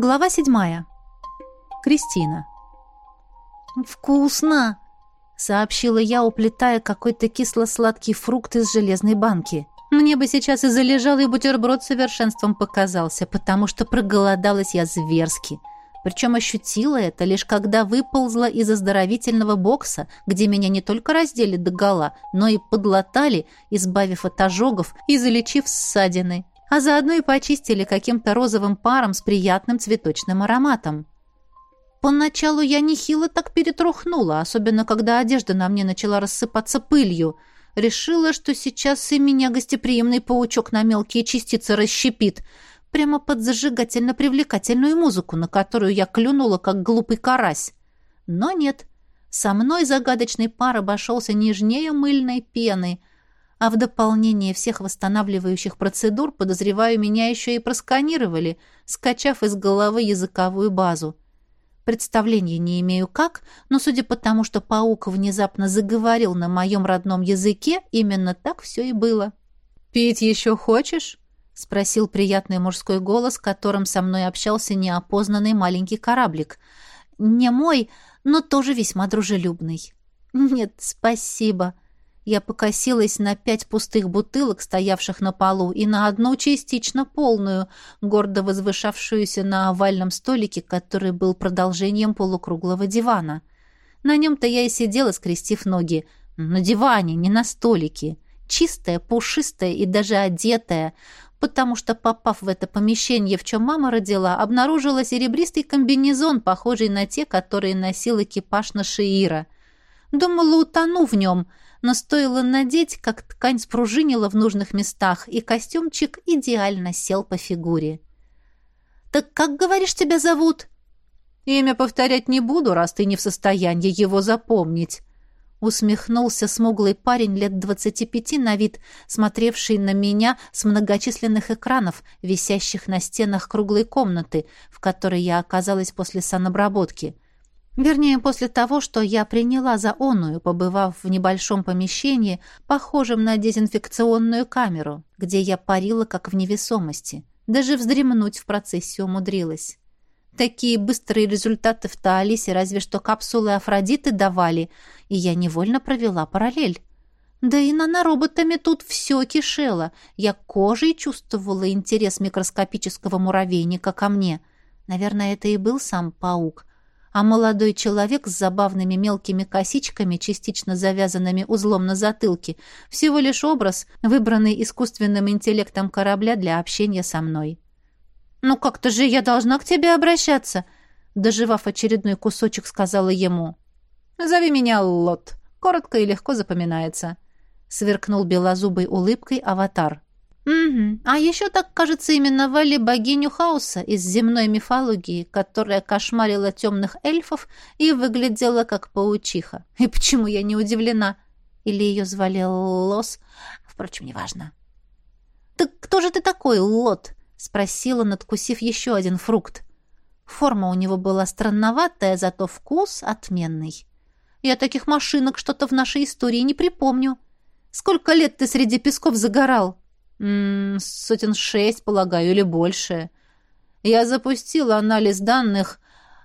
Глава седьмая. Кристина. «Вкусно!» — сообщила я, уплетая какой-то кисло-сладкий фрукт из железной банки. Мне бы сейчас и залежал, и бутерброд совершенством показался, потому что проголодалась я зверски. Причем ощутила это лишь когда выползла из оздоровительного бокса, где меня не только раздели догола, но и подлатали, избавив от ожогов и залечив ссадины а заодно и почистили каким-то розовым паром с приятным цветочным ароматом. Поначалу я нехило так перетрухнула, особенно когда одежда на мне начала рассыпаться пылью. Решила, что сейчас и меня гостеприимный паучок на мелкие частицы расщепит, прямо под зажигательно-привлекательную музыку, на которую я клюнула, как глупый карась. Но нет, со мной загадочный пар обошелся нежнее мыльной пены, а в дополнение всех восстанавливающих процедур, подозреваю, меня еще и просканировали, скачав из головы языковую базу. Представления не имею как, но судя по тому, что паук внезапно заговорил на моем родном языке, именно так все и было. «Пить еще хочешь?» — спросил приятный мужской голос, которым со мной общался неопознанный маленький кораблик. «Не мой, но тоже весьма дружелюбный». «Нет, спасибо», — я покосилась на пять пустых бутылок, стоявших на полу, и на одну частично полную, гордо возвышавшуюся на овальном столике, который был продолжением полукруглого дивана. На нем-то я и сидела, скрестив ноги. На диване, не на столике. Чистая, пушистая и даже одетая, потому что, попав в это помещение, в чем мама родила, обнаружила серебристый комбинезон, похожий на те, которые носил экипаж на Шиира. Думала, утону в нем — но стоило надеть, как ткань спружинила в нужных местах, и костюмчик идеально сел по фигуре. «Так как, говоришь, тебя зовут?» «Имя повторять не буду, раз ты не в состоянии его запомнить», усмехнулся смуглый парень лет двадцати пяти на вид, смотревший на меня с многочисленных экранов, висящих на стенах круглой комнаты, в которой я оказалась после санобработки — Вернее, после того, что я приняла за оную, побывав в небольшом помещении, похожем на дезинфекционную камеру, где я парила как в невесомости. Даже вздремнуть в процессе умудрилась. Такие быстрые результаты в Таалисе разве что капсулы Афродиты давали, и я невольно провела параллель. Да и нанороботами тут все кишело. Я кожей чувствовала интерес микроскопического муравейника ко мне. Наверное, это и был сам паук а молодой человек с забавными мелкими косичками, частично завязанными узлом на затылке, всего лишь образ, выбранный искусственным интеллектом корабля для общения со мной. «Ну как-то же я должна к тебе обращаться!» Доживав очередной кусочек, сказала ему. «Зови меня Лот. Коротко и легко запоминается», — сверкнул белозубой улыбкой аватар. Угу. А еще так, кажется, именовали богиню хаоса из земной мифологии, которая кошмарила темных эльфов и выглядела как паучиха. И почему я не удивлена? Или ее звали Лос? Впрочем, неважно. «Так кто же ты такой, Лот?» — спросила, надкусив еще один фрукт. Форма у него была странноватая, зато вкус отменный. Я таких машинок что-то в нашей истории не припомню. Сколько лет ты среди песков загорал?» Сотен шесть, полагаю, или больше. Я запустила анализ данных,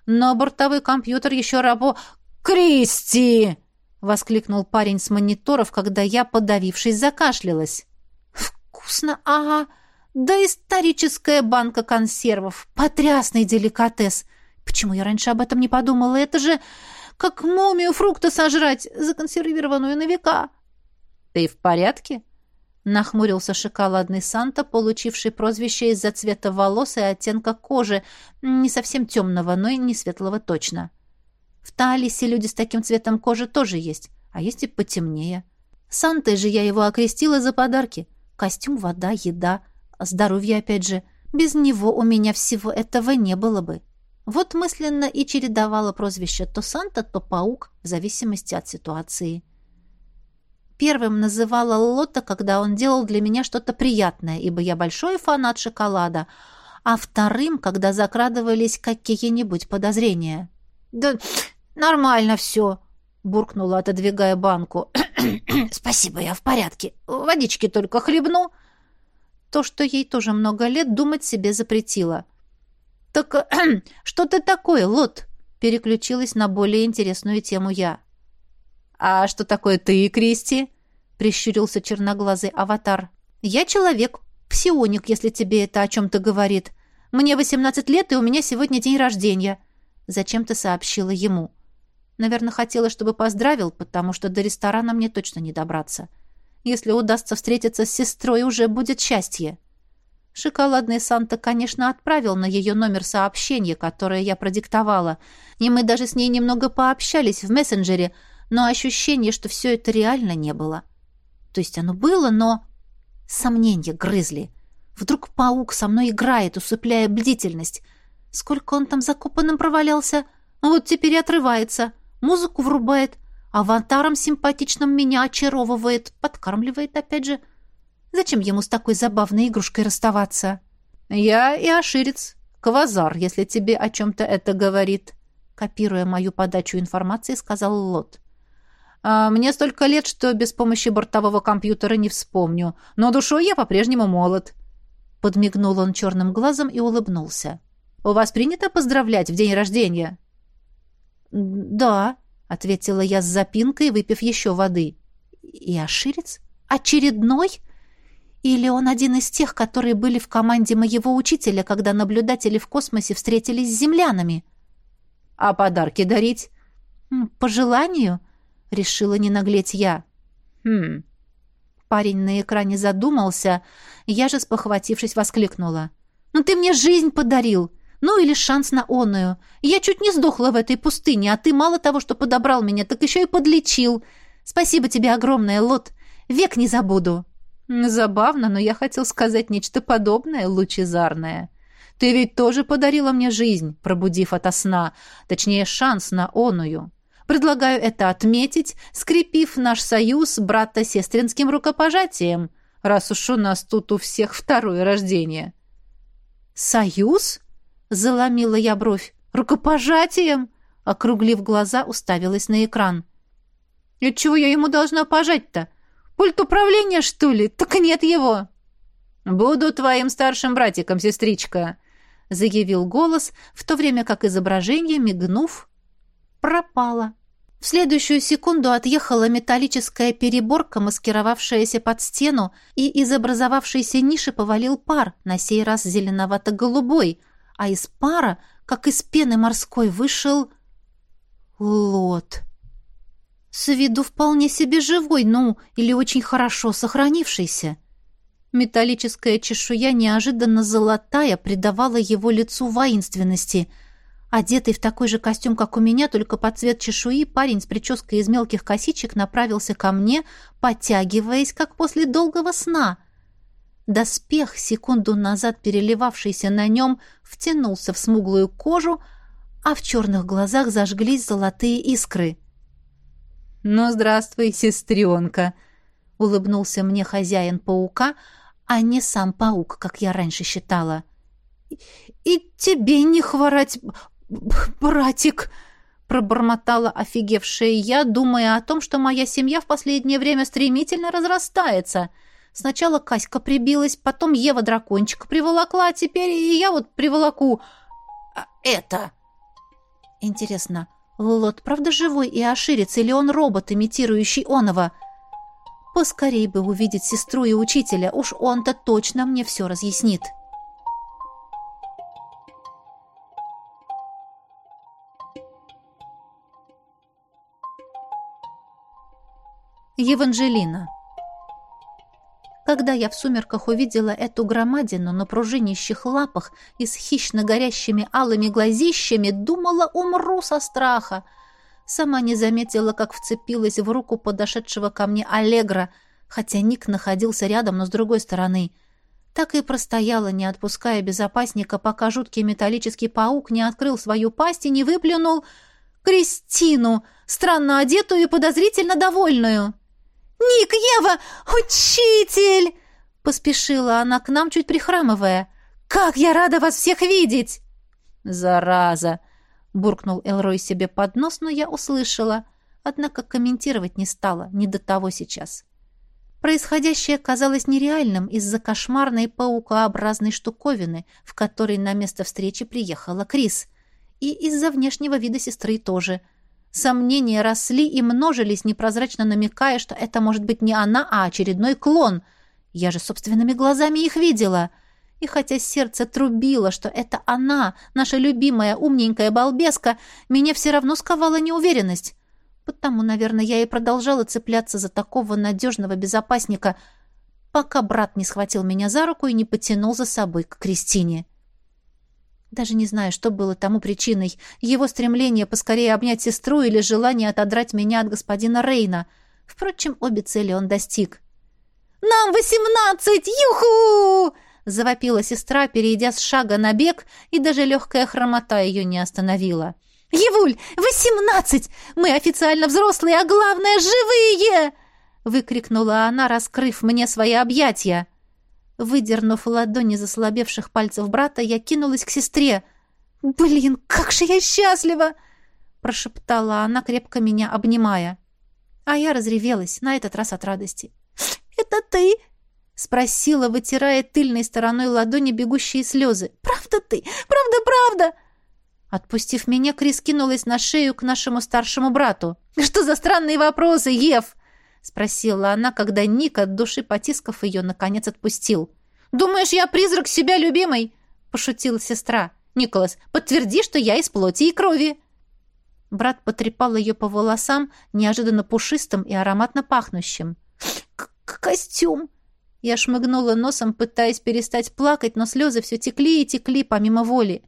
но бортовой компьютер еще рабо... «Кристи!» — воскликнул парень с мониторов, когда я, подавившись, закашлялась. «Вкусно, ага! Да историческая банка консервов! Потрясный деликатес! Почему я раньше об этом не подумала? Это же как мумию фрукта сожрать, законсервированную на века!» «Ты в порядке?» Нахмурился шоколадный Санта, получивший прозвище из-за цвета волос и оттенка кожи, не совсем темного, но и не светлого точно. В Таалисе люди с таким цветом кожи тоже есть, а есть и потемнее. Сантой же я его окрестила за подарки. Костюм, вода, еда, здоровье опять же. Без него у меня всего этого не было бы. Вот мысленно и чередовала прозвище то Санта, то Паук, в зависимости от ситуации. — Первым называла Лотта, когда он делал для меня что-то приятное, ибо я большой фанат шоколада, а вторым, когда закрадывались какие-нибудь подозрения. «Да нормально все», — буркнула, отодвигая банку. «Спасибо, я в порядке. Водички только хлебну». То, что ей тоже много лет, думать себе запретила. «Так что ты такое, Лот?» Переключилась на более интересную тему я. «А что такое ты, Кристи?» Прищурился черноглазый аватар. «Я человек, псионик, если тебе это о чем-то говорит. Мне 18 лет, и у меня сегодня день рождения». Зачем-то сообщила ему. Наверное, хотела, чтобы поздравил, потому что до ресторана мне точно не добраться. Если удастся встретиться с сестрой, уже будет счастье. Шоколадный Санта, конечно, отправил на ее номер сообщение, которое я продиктовала, и мы даже с ней немного пообщались в мессенджере, но ощущение, что все это реально не было. То есть оно было, но... Сомнения грызли. Вдруг паук со мной играет, усыпляя бдительность. Сколько он там закопанным провалялся? Вот теперь и отрывается. Музыку врубает. Аватаром симпатичным меня очаровывает. Подкармливает опять же. Зачем ему с такой забавной игрушкой расставаться? Я и Аширец. Квазар, если тебе о чем-то это говорит. Копируя мою подачу информации, сказал Лот. А мне столько лет, что без помощи бортового компьютера не вспомню. Но душой я по-прежнему молод. Подмигнул он черным глазом и улыбнулся. «У вас принято поздравлять в день рождения?» «Да», — ответила я с запинкой, выпив еще воды. «И Аширец? Очередной?» Или он один из тех, которые были в команде моего учителя, когда наблюдатели в космосе встретились с землянами? А подарки дарить? По желанию, решила не наглеть я. Хм. Парень на экране задумался, я же, спохватившись, воскликнула. «Ну ты мне жизнь подарил! Ну или шанс на оную! Я чуть не сдохла в этой пустыне, а ты мало того, что подобрал меня, так еще и подлечил! Спасибо тебе огромное, Лот! Век не забуду!» Забавно, но я хотел сказать нечто подобное, лучезарное. Ты ведь тоже подарила мне жизнь, пробудив ото сна, точнее, шанс на оную. Предлагаю это отметить, скрепив наш союз брата-сестринским рукопожатием, раз уж у нас тут у всех второе рождение. «Союз?» — заломила я бровь. «Рукопожатием?» — округлив глаза, уставилась на экран. «И чего я ему должна пожать-то? Пульт управления, что ли? Так нет его!» «Буду твоим старшим братиком, сестричка», — заявил голос, в то время как изображение, мигнув, пропало. В следующую секунду отъехала металлическая переборка, маскировавшаяся под стену, и из образовавшейся ниши повалил пар, на сей раз зеленовато-голубой, а из пара, как из пены морской, вышел лот. С виду вполне себе живой, ну, или очень хорошо сохранившийся. Металлическая чешуя, неожиданно золотая, придавала его лицу воинственности. Одетый в такой же костюм, как у меня, только под цвет чешуи, парень с прической из мелких косичек направился ко мне, подтягиваясь, как после долгого сна. Доспех, секунду назад переливавшийся на нем, втянулся в смуглую кожу, а в черных глазах зажглись золотые искры — «Ну, здравствуй, сестренка!» — улыбнулся мне хозяин паука, а не сам паук, как я раньше считала. «И тебе не хворать, братик!» — пробормотала офигевшая я, думая о том, что моя семья в последнее время стремительно разрастается. Сначала Каська прибилась, потом Ева дракончика приволокла, а теперь и я вот приволоку... А это... Интересно, Лот правда живой и оширец, или он робот, имитирующий оного? Поскорей бы увидеть сестру и учителя, уж он-то точно мне все разъяснит. Еванжелина когда я в сумерках увидела эту громадину на пружинищих лапах и с хищно горящими алыми глазищами, думала, умру со страха. Сама не заметила, как вцепилась в руку подошедшего ко мне Аллегра, хотя Ник находился рядом, но с другой стороны. Так и простояла, не отпуская безопасника, пока жуткий металлический паук не открыл свою пасть и не выплюнул Кристину, странно одетую и подозрительно довольную. «Ник, Ева! Учитель!» Поспешила она к нам, чуть прихрамывая. «Как я рада вас всех видеть!» «Зараза!» — буркнул Элрой себе под нос, но я услышала. Однако комментировать не стала, не до того сейчас. Происходящее казалось нереальным из-за кошмарной паукообразной штуковины, в которой на место встречи приехала Крис. И из-за внешнего вида сестры тоже. Сомнения росли и множились, непрозрачно намекая, что это может быть не она, а очередной клон. Я же собственными глазами их видела. И хотя сердце трубило, что это она, наша любимая умненькая балбеска, меня все равно сковала неуверенность. Потому, наверное, я и продолжала цепляться за такого надежного безопасника, пока брат не схватил меня за руку и не потянул за собой к Кристине. Даже не знаю, что было тому причиной. Его стремление поскорее обнять сестру или желание отодрать меня от господина Рейна. Впрочем, обе цели он достиг. «Нам восемнадцать! Юху!» — завопила сестра, перейдя с шага на бег, и даже легкая хромота ее не остановила. «Евуль, восемнадцать! Мы официально взрослые, а главное, живые!» выкрикнула она, раскрыв мне свои объятия. Выдернув ладони заслабевших пальцев брата, я кинулась к сестре. «Блин, как же я счастлива!» прошептала она, крепко меня обнимая. А я разревелась, на этот раз от радости. «Это ты?» спросила, вытирая тыльной стороной ладони бегущие слезы. «Правда ты? Правда, правда?» Отпустив меня, Крис кинулась на шею к нашему старшему брату. «Что за странные вопросы, Ев?» — спросила она, когда Ник от души потискав ее, наконец отпустил. «Думаешь, я призрак себя любимой?» — пошутила сестра. «Николас, подтверди, что я из плоти и крови». Брат потрепал ее по волосам, неожиданно пушистым и ароматно пахнущим. «Костюм!» Я шмыгнула носом, пытаясь перестать плакать, но слезы все текли и текли помимо воли.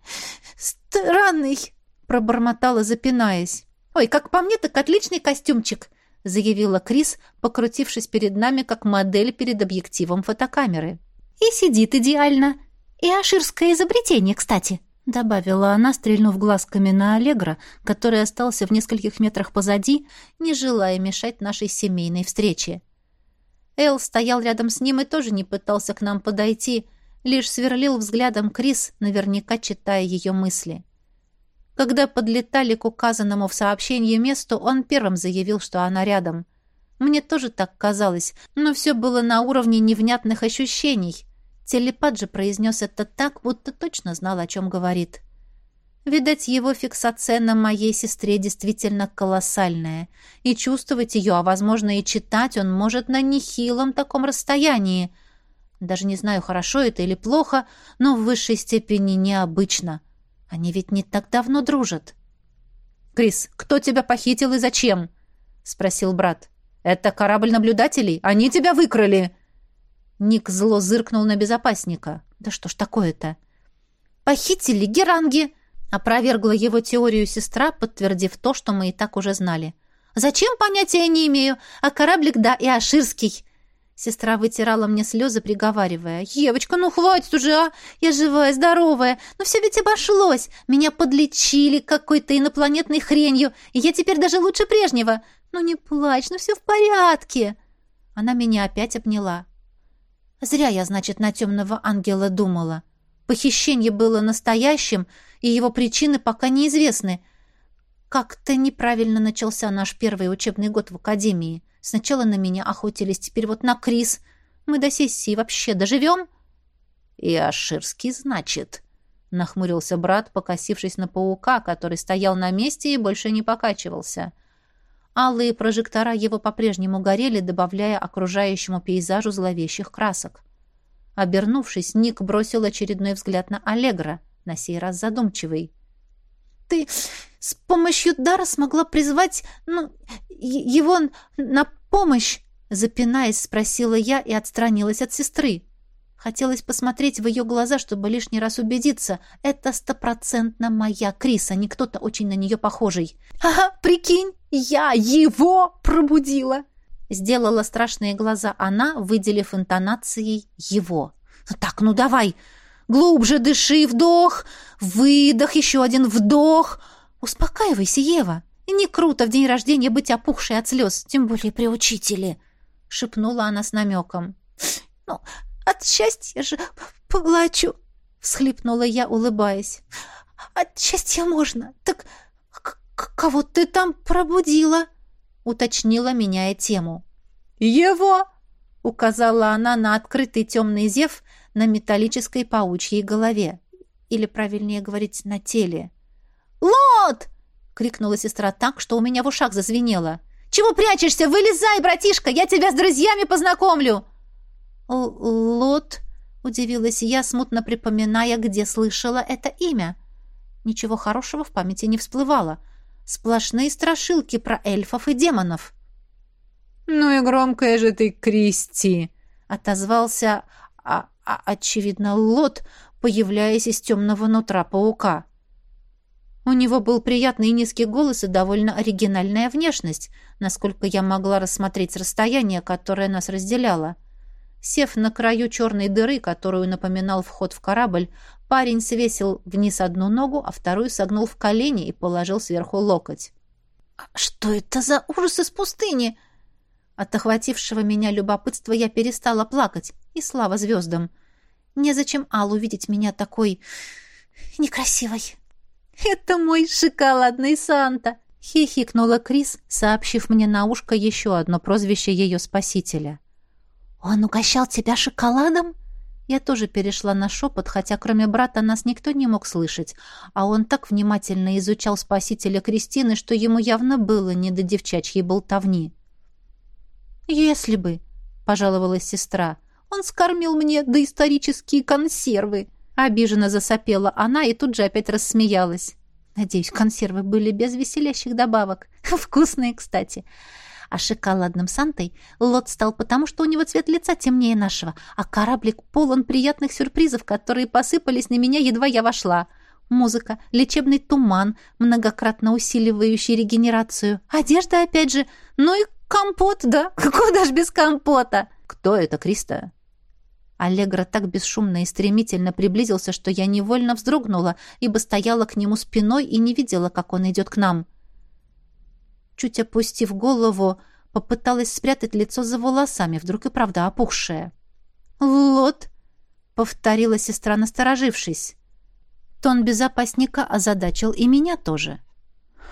«Странный!» — пробормотала, запинаясь. «Ой, как по мне, так отличный костюмчик!» — заявила Крис, покрутившись перед нами, как модель перед объективом фотокамеры. «И сидит идеально. И аширское изобретение, кстати!» — добавила она, стрельнув глазками на Аллегра, который остался в нескольких метрах позади, не желая мешать нашей семейной встрече. Эл стоял рядом с ним и тоже не пытался к нам подойти, лишь сверлил взглядом Крис, наверняка читая ее мысли. Когда подлетали к указанному в сообщении месту, он первым заявил, что она рядом. Мне тоже так казалось, но все было на уровне невнятных ощущений. Телепат же произнес это так, будто точно знал, о чем говорит. Видать, его фиксация на моей сестре действительно колоссальная, и чувствовать ее, а, возможно, и читать он может на нехилом таком расстоянии. Даже не знаю, хорошо это или плохо, но в высшей степени необычно. Они ведь не так давно дружат. «Крис, кто тебя похитил и зачем?» — спросил брат. «Это корабль наблюдателей? Они тебя выкрали!» Ник зло зыркнул на безопасника. «Да что ж такое-то?» «Похитили Геранги!» Опровергла его теорию сестра, подтвердив то, что мы и так уже знали. «Зачем, понятия не имею, а кораблик, да, и Аширский». Сестра вытирала мне слезы, приговаривая. «Евочка, ну хватит уже, а! Я живая, здоровая. Но все ведь обошлось. Меня подлечили какой-то инопланетной хренью, и я теперь даже лучше прежнего. Ну не плачь, ну все в порядке!» Она меня опять обняла. Зря я, значит, на темного ангела думала. Похищение было настоящим, и его причины пока неизвестны. Как-то неправильно начался наш первый учебный год в академии. Сначала на меня охотились, теперь вот на Крис. Мы до сессии вообще доживем? И Аширский, значит, нахмурился брат, покосившись на паука, который стоял на месте и больше не покачивался. Алые прожектора его по-прежнему горели, добавляя окружающему пейзажу зловещих красок. Обернувшись, Ник бросил очередной взгляд на Аллегра, на сей раз задумчивый. «Ты с помощью дара смогла призвать, ну, его на помощь?» Запинаясь, спросила я и отстранилась от сестры. Хотелось посмотреть в ее глаза, чтобы лишний раз убедиться. Это стопроцентно моя Крис, а не кто-то очень на нее похожий. «Ага, прикинь, я его пробудила!» Сделала страшные глаза она, выделив интонацией «его». «Так, ну давай! Глубже дыши, вдох, выдох, еще один вдох. Успокаивайся, Ева. Не круто в день рождения быть опухшей от слез, тем более при учителе», — шепнула она с намеком. «Ну, от счастья же плачу», — всхлипнула я, улыбаясь. «От счастья можно. Так кого ты там пробудила?» уточнила, меняя тему. «Его!» указала она на открытый темный зев на металлической паучьей голове. Или, правильнее говорить, на теле. «Лот!» — крикнула сестра так, что у меня в ушах зазвенело. «Чего прячешься? Вылезай, братишка! Я тебя с друзьями познакомлю!» «Лот?» — удивилась я, смутно припоминая, где слышала это имя. Ничего хорошего в памяти не всплывало. Сплошные страшилки про эльфов и демонов. «Ну и громкая же ты, Кристи!» — отозвался, а, а, очевидно, Лот, появляясь из темного нутра паука. У него был приятный низкий голос и довольно оригинальная внешность, насколько я могла рассмотреть с расстояния, которое нас разделяло. Сев на краю черной дыры, которую напоминал вход в корабль, парень свесил вниз одну ногу, а вторую согнул в колени и положил сверху локоть. «Что это за ужас из пустыни?» От охватившего меня любопытства я перестала плакать, и слава звездам. Незачем Аллу видеть меня такой... некрасивой. «Это мой шоколадный Санта!» — хихикнула Крис, сообщив мне на ушко еще одно прозвище ее спасителя. «Он угощал тебя шоколадом?» Я тоже перешла на шепот, хотя кроме брата нас никто не мог слышать, а он так внимательно изучал спасителя Кристины, что ему явно было не до девчачьей болтовни. «Если бы», — пожаловалась сестра, — «он скормил мне доисторические консервы». Обиженно засопела она и тут же опять рассмеялась. Надеюсь, консервы были без веселящих добавок. Вкусные, кстати. А шоколадным Сантой Лот стал потому, что у него цвет лица темнее нашего, а кораблик полон приятных сюрпризов, которые посыпались на меня, едва я вошла. Музыка, лечебный туман, многократно усиливающий регенерацию. Одежда, опять же. Ну и компот, да? Куда ж без компота? Кто это, Криста? Аллегра так бесшумно и стремительно приблизился, что я невольно вздрогнула, ибо стояла к нему спиной и не видела, как он идет к нам. Чуть опустив голову, попыталась спрятать лицо за волосами, вдруг и правда опухшее. «Лот!» — повторила сестра, насторожившись. Тон безопасника озадачил и меня тоже.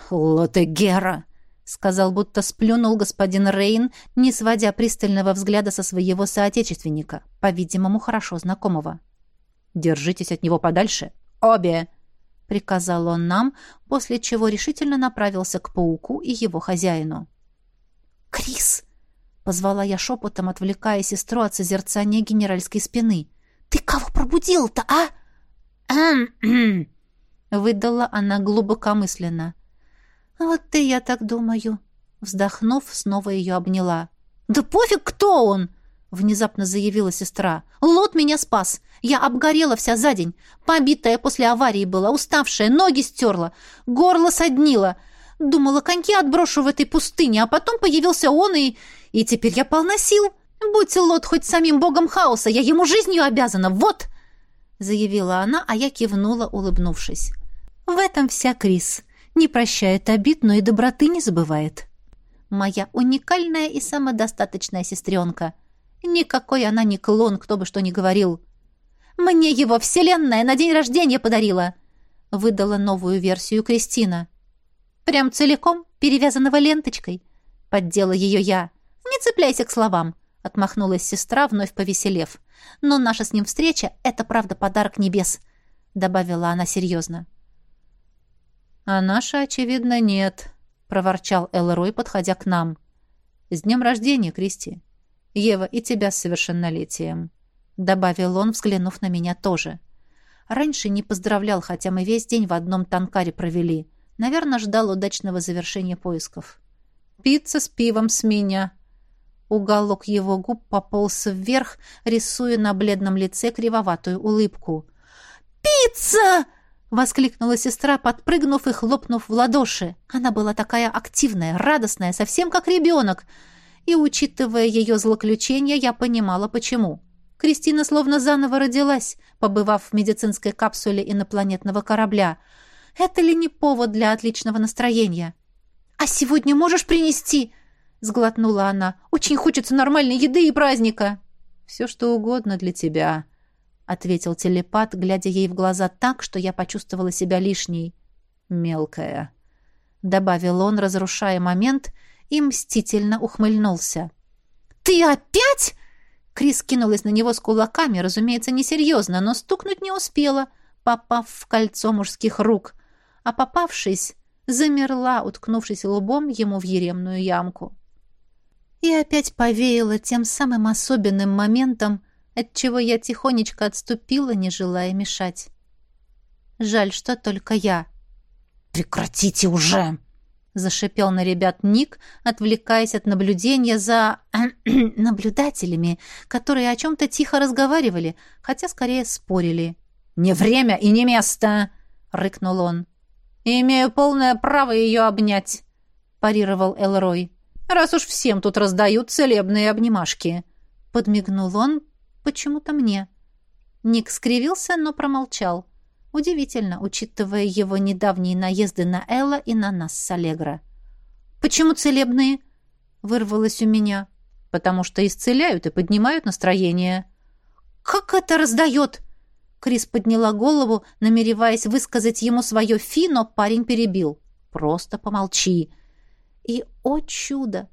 «Лотегера!» — сказал, будто сплюнул господин Рейн, не сводя пристального взгляда со своего соотечественника, по-видимому, хорошо знакомого. «Держитесь от него подальше. Обе!» — приказал он нам, после чего решительно направился к пауку и его хозяину. «Крис!» — позвала я шепотом, отвлекая сестру от созерцания генеральской спины. «Ты кого пробудил-то, а?» выдала она глубокомысленно. «Вот и я так думаю». Вздохнув, снова ее обняла. «Да пофиг, кто он!» Внезапно заявила сестра. «Лот меня спас. Я обгорела вся за день. Побитая после аварии была, уставшая, ноги стерла, горло соднило. Думала, коньки отброшу в этой пустыне, а потом появился он, и... И теперь я полна сил. Будь Лот хоть самим богом хаоса, я ему жизнью обязана. Вот!» Заявила она, а я кивнула, улыбнувшись. «В этом вся Крис. Не прощает обид, но и доброты не забывает. Моя уникальная и самодостаточная сестренка. Никакой она не клон, кто бы что ни говорил. «Мне его вселенная на день рождения подарила!» Выдала новую версию Кристина. «Прям целиком, перевязанного ленточкой?» Поддела ее я. «Не цепляйся к словам!» Отмахнулась сестра, вновь повеселев. «Но наша с ним встреча — это, правда, подарок небес», — добавила она серьезно. «А наша, очевидно, нет», — проворчал Элрой, подходя к нам. «С днем рождения, Кристи! Ева, и тебя с совершеннолетием!» — добавил он, взглянув на меня тоже. Раньше не поздравлял, хотя мы весь день в одном танкаре провели. Наверное, ждал удачного завершения поисков. «Пицца с пивом с меня!» Уголок его губ пополз вверх, рисуя на бледном лице кривоватую улыбку. «Пицца!» Воскликнула сестра, подпрыгнув и хлопнув в ладоши. Она была такая активная, радостная, совсем как ребенок. И, учитывая ее злоключения, я понимала, почему. Кристина словно заново родилась, побывав в медицинской капсуле инопланетного корабля. Это ли не повод для отличного настроения? «А сегодня можешь принести?» — сглотнула она. «Очень хочется нормальной еды и праздника». «Все, что угодно для тебя», — ответил телепат, глядя ей в глаза так, что я почувствовала себя лишней. «Мелкая», — добавил он, разрушая момент, и мстительно ухмыльнулся. «Ты опять?» Крис кинулась на него с кулаками, разумеется, несерьезно, но стукнуть не успела, попав в кольцо мужских рук. А попавшись, замерла, уткнувшись лбом ему в еремную ямку. И опять повеяло тем самым особенным моментом, отчего я тихонечко отступила, не желая мешать. Жаль, что только я. «Прекратите уже!» — зашипел на ребят Ник, отвлекаясь от наблюдения за наблюдателями, которые о чем-то тихо разговаривали, хотя скорее спорили. «Не время и не место!» — рыкнул он. «Имею полное право ее обнять», — парировал Элрой. «Раз уж всем тут раздают целебные обнимашки». Подмигнул он почему-то мне. Ник скривился, но промолчал. Удивительно, учитывая его недавние наезды на Элла и на нас с Аллегро. «Почему целебные?» — вырвалось у меня. «Потому что исцеляют и поднимают настроение». «Как это раздает?» Крис подняла голову, намереваясь высказать ему свое фи, но парень перебил. «Просто помолчи». И, о чудо!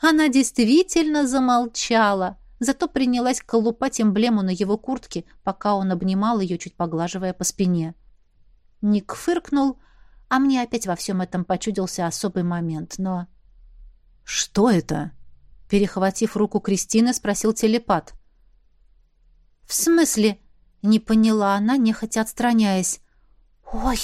Она действительно замолчала, зато принялась колупать эмблему на его куртке, пока он обнимал ее, чуть поглаживая по спине. Ник фыркнул, а мне опять во всем этом почудился особый момент, но... «Что это?» Перехватив руку Кристины, спросил телепат. «В смысле?» — не поняла она, нехотя отстраняясь. «Ой,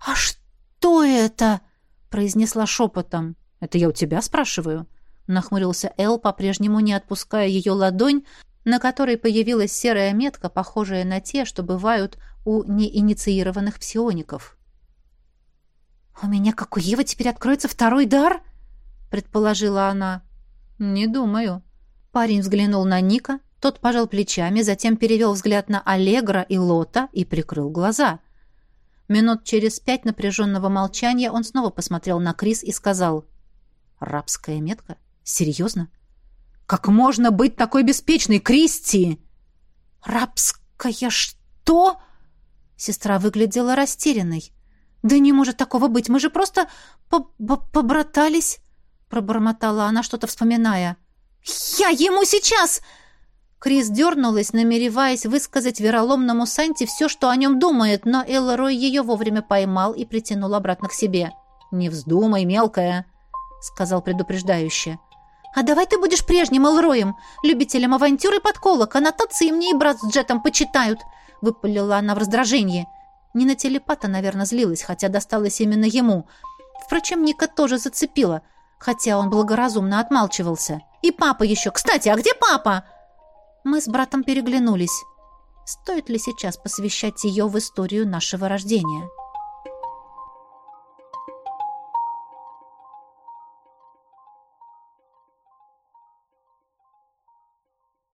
а что это?» — произнесла шепотом. «Это я у тебя спрашиваю?» Нахмурился Эл, по-прежнему не отпуская ее ладонь, на которой появилась серая метка, похожая на те, что бывают у неинициированных псиоников. «У меня, как у Евы, теперь откроется второй дар?» — предположила она. «Не думаю». Парень взглянул на Ника, тот пожал плечами, затем перевел взгляд на Аллегра и Лота и прикрыл глаза. Минут через пять напряженного молчания он снова посмотрел на Крис и сказал «Рабская метка? Серьезно? Как можно быть такой беспечной, Кристи?» «Рабская что?» Сестра выглядела растерянной. «Да не может такого быть, мы же просто по -по побратались!» Пробормотала она, что-то вспоминая. «Я ему сейчас!» Крис дернулась, намереваясь высказать вероломному Санти все, что о нем думает, но Элрой ее вовремя поймал и притянул обратно к себе. «Не вздумай, мелкая!» сказал предупреждающе. «А давай ты будешь прежним Элроем, любителем авантюр и подколок, аннотации мне и брат с Джетом почитают», — выпалила она в раздражении. Не на телепата, наверное, злилась, хотя досталось именно ему. Впрочем, Ника тоже зацепила, хотя он благоразумно отмалчивался. «И папа еще! Кстати, а где папа?» Мы с братом переглянулись. Стоит ли сейчас посвящать ее в историю нашего рождения?»